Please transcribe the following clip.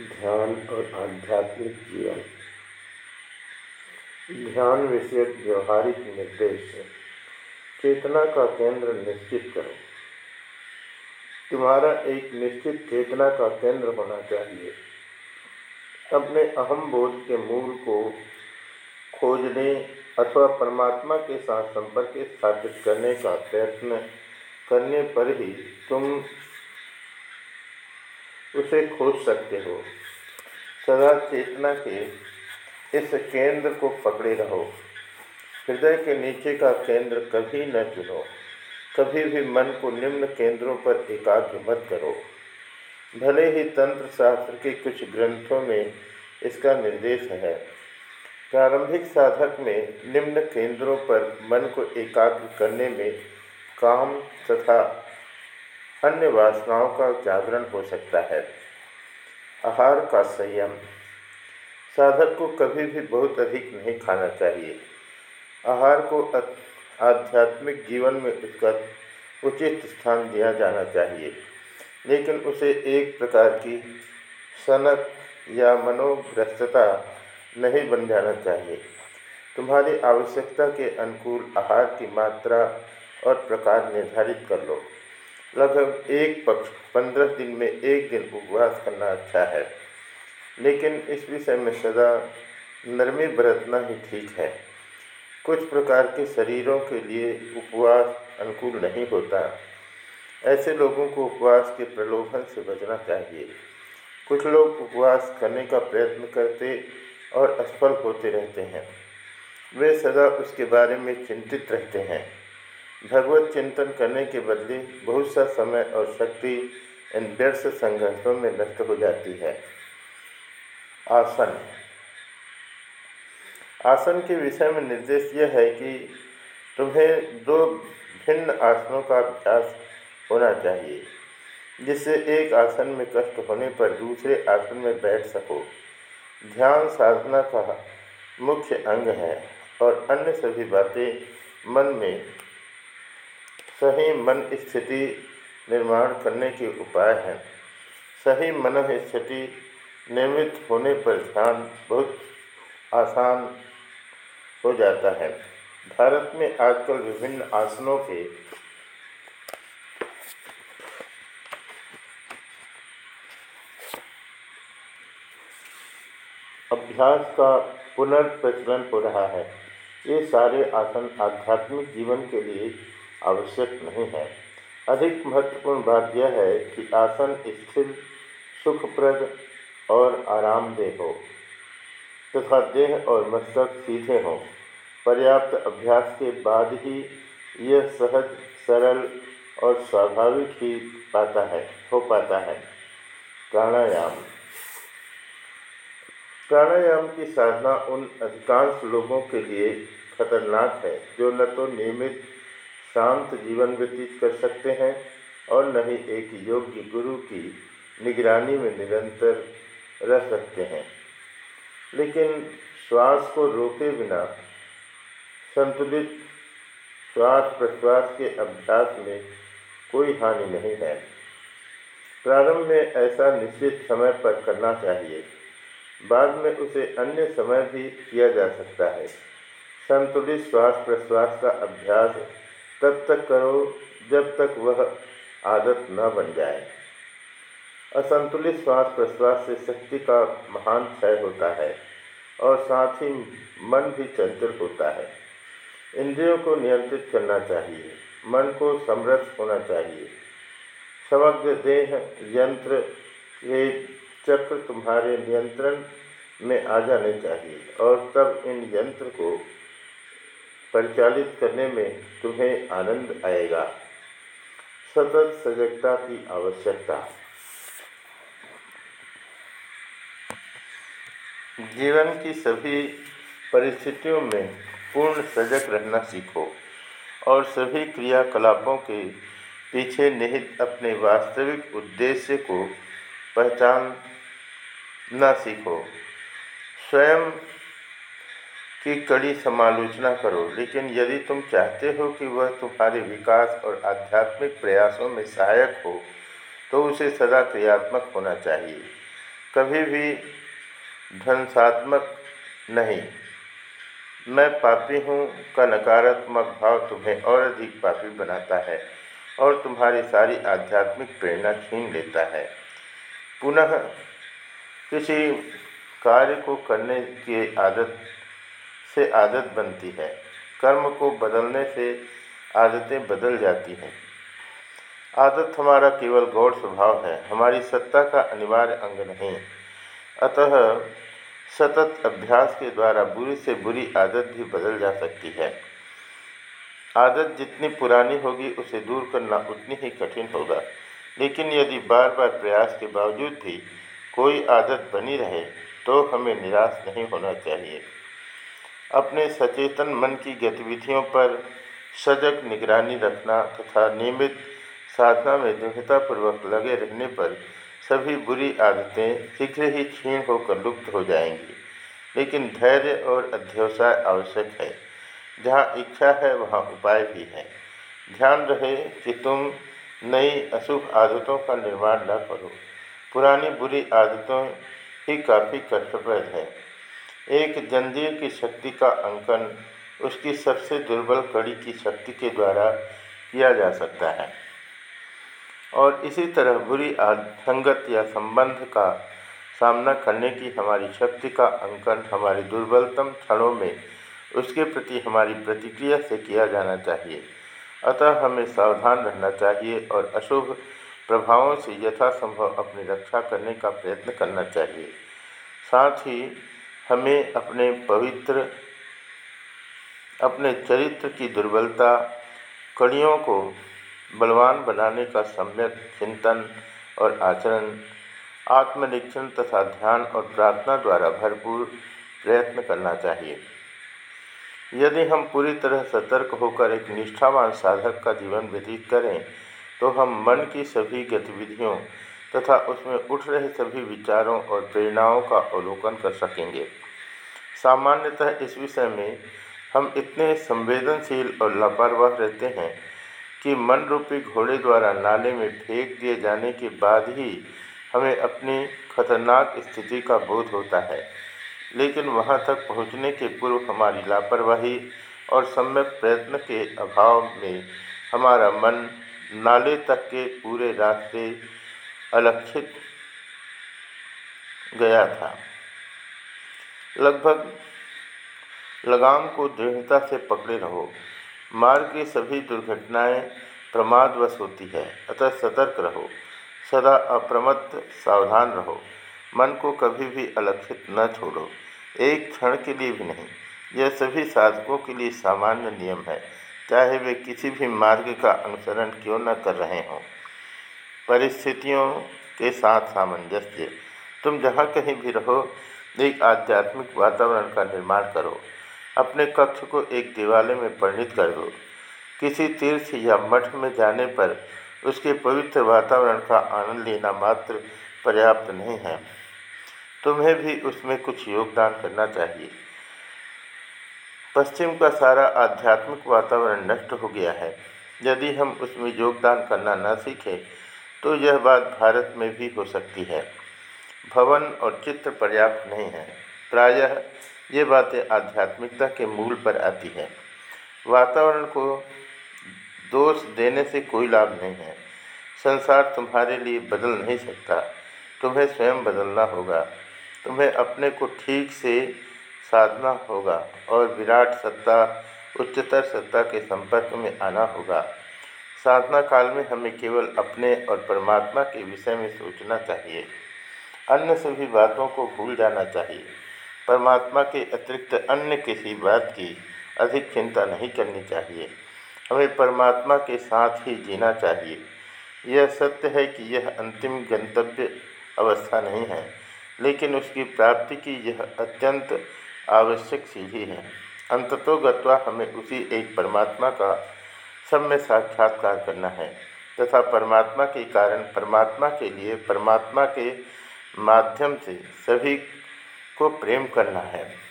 ध्यान और आध्यात्मिक जीवन। ध्यान विषयक व्यवहारिक निर्देश चेतना का केंद्र निश्चित करो। तुम्हारा एक निश्चित चेतना का केंद्र होना चाहिए। अपने अहम बोध के मूल को खोजने अथवा परमात्मा के साथ संपर्क स्थापित करने का प्रयत्न करने पर ही तुम उसे खोज सकते हो। सदा चेतना के इस केंद्र को पकड़े रहो। हृदय के नीचे का केंद्र कभी न चुनो। कभी भी मन को निम्न केंद्रों पर एकाग्र मत करो। भले ही तंत्र शास्त्र के कुछ ग्रंथों में इसका निर्देश है। प्रारंभिक साधक में निम्न केंद्रों पर मन को एकाग्र करने में काम तथा अन्य वासनाओं का जागरण हो सकता है। आहार का संयम। साधक को कभी भी बहुत अधिक नहीं खाना चाहिए। आहार को आध्यात्मिक जीवन में उसका उचित स्थान दिया जाना चाहिए। लेकिन उसे एक प्रकार की सनक या मनोग्रस्तता नहीं बन जाना चाहिए। तुम्हारी आवश्यकता के अनुकूल आहार की मात्रा और प्रकार निर्धारित कर लो। लगभग एक पक्ष पंद्रह दिन में एक दिन उपवास करना अच्छा है। लेकिन इस विषय में सदा नरमी बरतना ही ठीक है। कुछ प्रकार के शरीरों के लिए उपवास अनुकूल नहीं होता। ऐसे लोगों को उपवास के प्रलोभन से बचना चाहिए। कुछ लोग उपवास करने का प्रयत्न करते और असफल होते रहते हैं। वे सदा उसके बारे में चिंतित रहते हैं। भगवत चिंतन करने के बदले बहुत सा समय और शक्ति इन व्यर्थ संघर्षों में नष्ट हो जाती है। आसन। आसन के विषय में निर्देश यह है कि तुम्हें दो भिन्न आसनों का अभ्यास होना चाहिए, जिससे एक आसन में कष्ट होने पर दूसरे आसन में बैठ सको। ध्यान साधना का मुख्य अंग है और अन्य सभी बातें मन में सही मन स्थिति निर्माण करने के उपाय हैं। सही मन स्थिति नियमित होने पर ध्यान बहुत आसान हो जाता है। भारत में आजकल विभिन्न आसनों के अभ्यास का पुनर्प्रचलन हो रहा है। ये सारे आसन आध्यात्मिक जीवन के लिए आवश्यक नहीं है। अधिक महत्वपूर्ण बात यह है कि आसन स्थिर, सुखप्रद और आरामदेह हो। तथा देह और मस्तक सीधे हों। पर्याप्त अभ्यास के बाद ही यह सहज, सरल और स्वाभाविक ही पाता है, हो पाता है। प्राणायाम। प्राणायाम की साधना उन अधिकांश लोगों के लिए खतरनाक है, जो न तो नियमित शांत जीवन व्यतीत कर सकते हैं और न ही एक योग्य गुरु की निगरानी में निरंतर रह सकते हैं। लेकिन श्वास को रोके बिना संतुलित श्वास प्रश्वास के अभ्यास में कोई हानि नहीं है। प्रारंभ में ऐसा निश्चित समय पर करना चाहिए। बाद में उसे अन्य समय भी किया जा सकता है। संतुलित श्वास प्रश्वास का अभ्यास तब तक करो जब तक वह आदत न बन जाए। असंतुलित श्वास प्रश्वास से शक्ति का महान क्षय होता है और साथ ही मन भी चंचल होता है। इंद्रियों को नियंत्रित करना चाहिए, मन को समरस होना चाहिए। समग्र देह यंत्र ये चक्र तुम्हारे नियंत्रण में आ जाने चाहिए और तब इन यंत्र को परिचालित करने में तुम्हें आनंद आएगा। सतत सजगता की आवश्यकता। जीवन की सभी परिस्थितियों में पूर्ण सजग रहना सीखो और सभी क्रियाकलापों के पीछे निहित अपने वास्तविक उद्देश्य को पहचानना सीखो। स्वयं की कड़ी समालोचना करो, लेकिन यदि तुम चाहते हो कि वह तुम्हारे विकास और आध्यात्मिक प्रयासों में सहायक हो तो उसे सदा क्रियात्मक होना चाहिए। कभी भी ध्वंसात्मक नहीं। मैं पापी हूँ का नकारात्मक भाव तुम्हें और अधिक पापी बनाता है और तुम्हारी सारी आध्यात्मिक प्रेरणा छीन लेता है। पुनः किसी कार्य को करने की आदत से आदत बनती है। कर्म को बदलने से आदतें बदल जाती हैं। आदत हमारा केवल गौड़ स्वभाव है। हमारी सत्ता का अनिवार्य अंग नहीं। अतः सतत अभ्यास के द्वारा बुरी से बुरी आदत भी बदल जा सकती है। आदत जितनी पुरानी होगी, उसे दूर करना उतनी ही कठिन होगा। लेकिन यदि बार बार प्रयास के बावजूद भी कोई आदत बनी रहे तो हमें निराश नहीं होना चाहिए। अपने सचेतन मन की गतिविधियों पर सजग निगरानी रखना तथा नियमित साधना में दृढ़तापूर्वक लगे रहने पर सभी बुरी आदतें शीघ्र ही क्षीण होकर लुप्त हो जाएँगी। लेकिन धैर्य और अध्यवसाय आवश्यक है। जहाँ इच्छा है, वहाँ उपाय भी है। ध्यान रहे कि तुम नई अशुभ आदतों का निर्माण न करो। पुरानी बुरी आदतों ही काफ़ी कष्टप्रद है। एक जंजीर की शक्ति का अंकन उसकी सबसे दुर्बल कड़ी की शक्ति के द्वारा किया जा सकता है। और इसी तरह बुरी संगत या संबंध का सामना करने की हमारी शक्ति का अंकन हमारी दुर्बलतम क्षणों में उसके प्रति हमारी प्रतिक्रिया से किया जाना चाहिए। अतः हमें सावधान रहना चाहिए और अशुभ प्रभावों से यथासंभव अपनी रक्षा करने का प्रयत्न करना चाहिए। साथ ही हमें अपने पवित्र, अपने चरित्र की दुर्बलता, कड़ियों को बलवान बनाने का सम्यक चिंतन और आचरण, आत्मनिरीक्षण तथा ध्यान और प्रार्थना द्वारा भरपूर प्रयत्न करना चाहिए। यदि हम पूरी तरह सतर्क होकर एक निष्ठावान साधक का जीवन व्यतीत करें तो हम मन की सभी गतिविधियों तथा उसमें उठ रहे सभी विचारों और प्रेरणाओं का अवलोकन कर सकेंगे। सामान्यतः इस विषय में हम इतने संवेदनशील और लापरवाह रहते हैं कि मन रूपी घोड़े द्वारा नाले में फेंक दिए जाने के बाद ही हमें अपनी खतरनाक स्थिति का बोध होता है। लेकिन वहाँ तक पहुँचने के पूर्व हमारी लापरवाही और सम्यक प्रयत्न के अभाव में हमारा मन नाले तक के पूरे रास्ते अलक्षित गया था। लगभग लगाम को दृढ़ता से पकड़े रहो। मार्ग की सभी दुर्घटनाएँ प्रमादवश होती है, अतः सतर्क रहो। सदा अप्रमत्त सावधान रहो। मन को कभी भी अलक्षित न छोड़ो। एक क्षण के लिए भी नहीं, यह सभी साधकों के लिए सामान्य नियम है। चाहे वे किसी भी मार्ग का अनुसरण क्यों न कर रहे हों। परिस्थितियों के साथ सामंजस्य। तुम जहाँ कहीं भी रहो, एक आध्यात्मिक वातावरण का निर्माण करो। अपने कक्ष को एक दिवाले में परिणित कर दो किसी तीर्थ या मठ में जाने पर उसके पवित्र वातावरण का आनंद लेना मात्र पर्याप्त नहीं है। तुम्हें भी उसमें कुछ योगदान करना चाहिए। पश्चिम का सारा आध्यात्मिक वातावरण नष्ट हो गया है। यदि हम उसमें योगदान करना न सीखें तो यह बात भारत में भी हो सकती है। भवन और चित्र पर्याप्त नहीं है। प्रायः ये बातें आध्यात्मिकता के मूल पर आती है। वातावरण को दोष देने से कोई लाभ नहीं है। संसार तुम्हारे लिए बदल नहीं सकता। तुम्हें स्वयं बदलना होगा। तुम्हें अपने को ठीक से साधना होगा और विराट सत्ता, उच्चतर सत्ता के संपर्क में आना होगा। साधना काल में हमें केवल अपने और परमात्मा के विषय में सोचना चाहिए। अन्य सभी बातों को भूल जाना चाहिए। परमात्मा के अतिरिक्त अन्य किसी बात की अधिक चिंता नहीं करनी चाहिए। हमें परमात्मा के साथ ही जीना चाहिए। यह सत्य है कि यह अंतिम गंतव्य अवस्था नहीं है, लेकिन उसकी प्राप्ति की यह अत्यंत आवश्यक सीढ़ी है। अंततो गत्वा हमें उसी एक परमात्मा का सब में साक्षात्कार करना है, तथा परमात्मा के कारण परमात्मा के लिए, परमात्मा के माध्यम से सभी को प्रेम करना है।